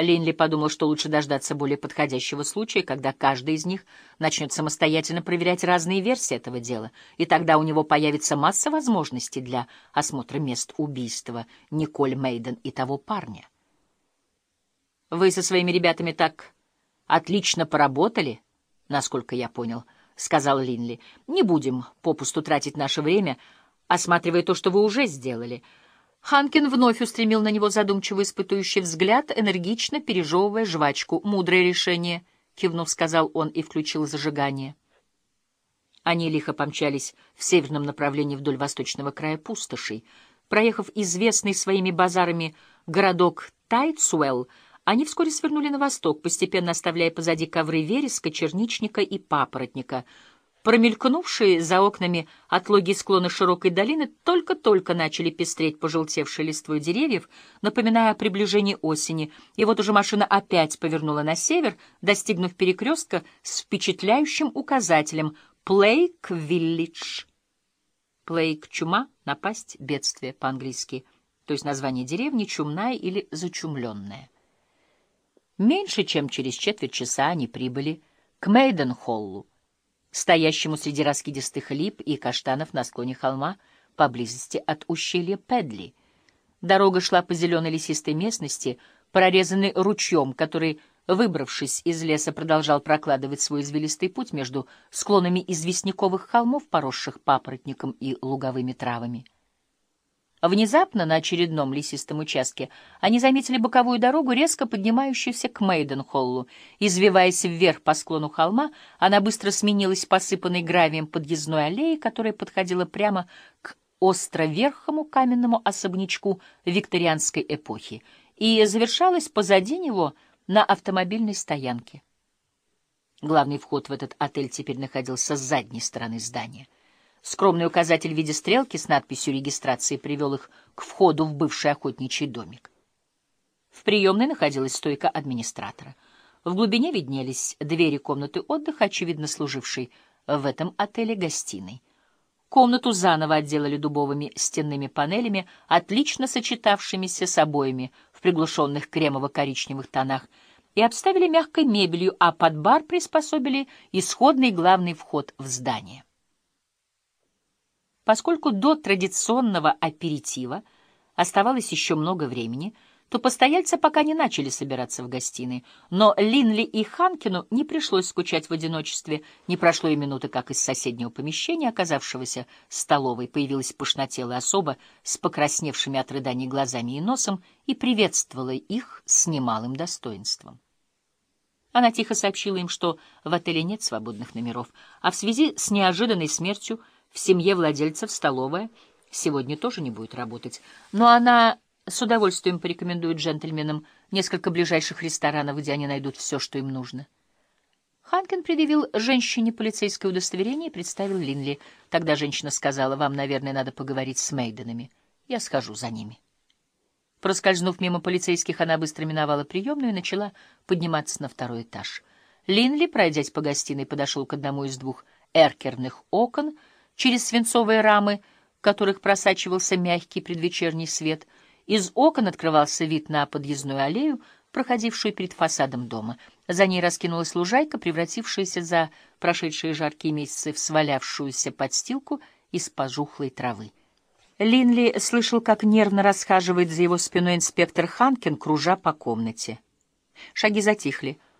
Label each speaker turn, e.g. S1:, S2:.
S1: Линли подумал, что лучше дождаться более подходящего случая, когда каждый из них начнет самостоятельно проверять разные версии этого дела, и тогда у него появится масса возможностей для осмотра мест убийства Николь Мейден и того парня. «Вы со своими ребятами так отлично поработали, насколько я понял», — сказал Линли. «Не будем попусту тратить наше время, осматривая то, что вы уже сделали». Ханкин вновь устремил на него задумчиво испытующий взгляд, энергично пережевывая жвачку. «Мудрое решение», — кивнув, сказал он и включил зажигание. Они лихо помчались в северном направлении вдоль восточного края пустошей. Проехав известный своими базарами городок Тайтсуэлл, они вскоре свернули на восток, постепенно оставляя позади ковры вереска, черничника и папоротника — Промелькнувшие за окнами отлогие склоны широкой долины только-только начали пестреть пожелтевшей листвой деревьев, напоминая о приближении осени, и вот уже машина опять повернула на север, достигнув перекрестка с впечатляющим указателем «Плейк Виллидж». Плейк — чума, напасть, бедствие по-английски, то есть название деревни чумная или зачумленная. Меньше чем через четверть часа они прибыли к Мейденхоллу, стоящему среди раскидистых лип и каштанов на склоне холма поблизости от ущелья Педли. Дорога шла по зеленой лесистой местности, прорезанной ручьем, который, выбравшись из леса, продолжал прокладывать свой извилистый путь между склонами известняковых холмов, поросших папоротником и луговыми травами. Внезапно на очередном лесистом участке они заметили боковую дорогу, резко поднимающуюся к Мейденхоллу. Извиваясь вверх по склону холма, она быстро сменилась посыпанной гравием подъездной аллеей, которая подходила прямо к островерхому каменному особнячку викторианской эпохи и завершалась позади него на автомобильной стоянке. Главный вход в этот отель теперь находился с задней стороны здания — Скромный указатель в виде стрелки с надписью регистрации привел их к входу в бывший охотничий домик. В приемной находилась стойка администратора. В глубине виднелись двери комнаты отдыха, очевидно служившей в этом отеле гостиной. Комнату заново отделали дубовыми стенными панелями, отлично сочетавшимися с обоями в приглушенных кремово-коричневых тонах, и обставили мягкой мебелью, а под бар приспособили исходный главный вход в здание. Поскольку до традиционного аперитива оставалось еще много времени, то постояльцы пока не начали собираться в гостиной, но Линли и Ханкину не пришлось скучать в одиночестве. Не прошло и минуты, как из соседнего помещения, оказавшегося столовой, появилась пышнотелая особа с покрасневшими от рыданий глазами и носом и приветствовала их с немалым достоинством. Она тихо сообщила им, что в отеле нет свободных номеров, а в связи с неожиданной смертью в семье владельцев столовая сегодня тоже не будет работать, но она с удовольствием порекомендует джентльменам несколько ближайших ресторанов, где они найдут все, что им нужно. Ханкин предъявил женщине полицейское удостоверение и представил Линли. Тогда женщина сказала, вам, наверное, надо поговорить с Мейденами. Я схожу за ними. Проскользнув мимо полицейских, она быстро миновала приемную и начала подниматься на второй этаж. Линли, пройдясь по гостиной, подошел к одному из двух эркерных окон — через свинцовые рамы, в которых просачивался мягкий предвечерний свет. Из окон открывался вид на подъездную аллею, проходившую перед фасадом дома. За ней раскинулась лужайка, превратившаяся за прошедшие жаркие месяцы в свалявшуюся подстилку из пожухлой травы. Линли слышал, как нервно расхаживает за его спиной инспектор Ханкин, кружа по комнате. Шаги затихли.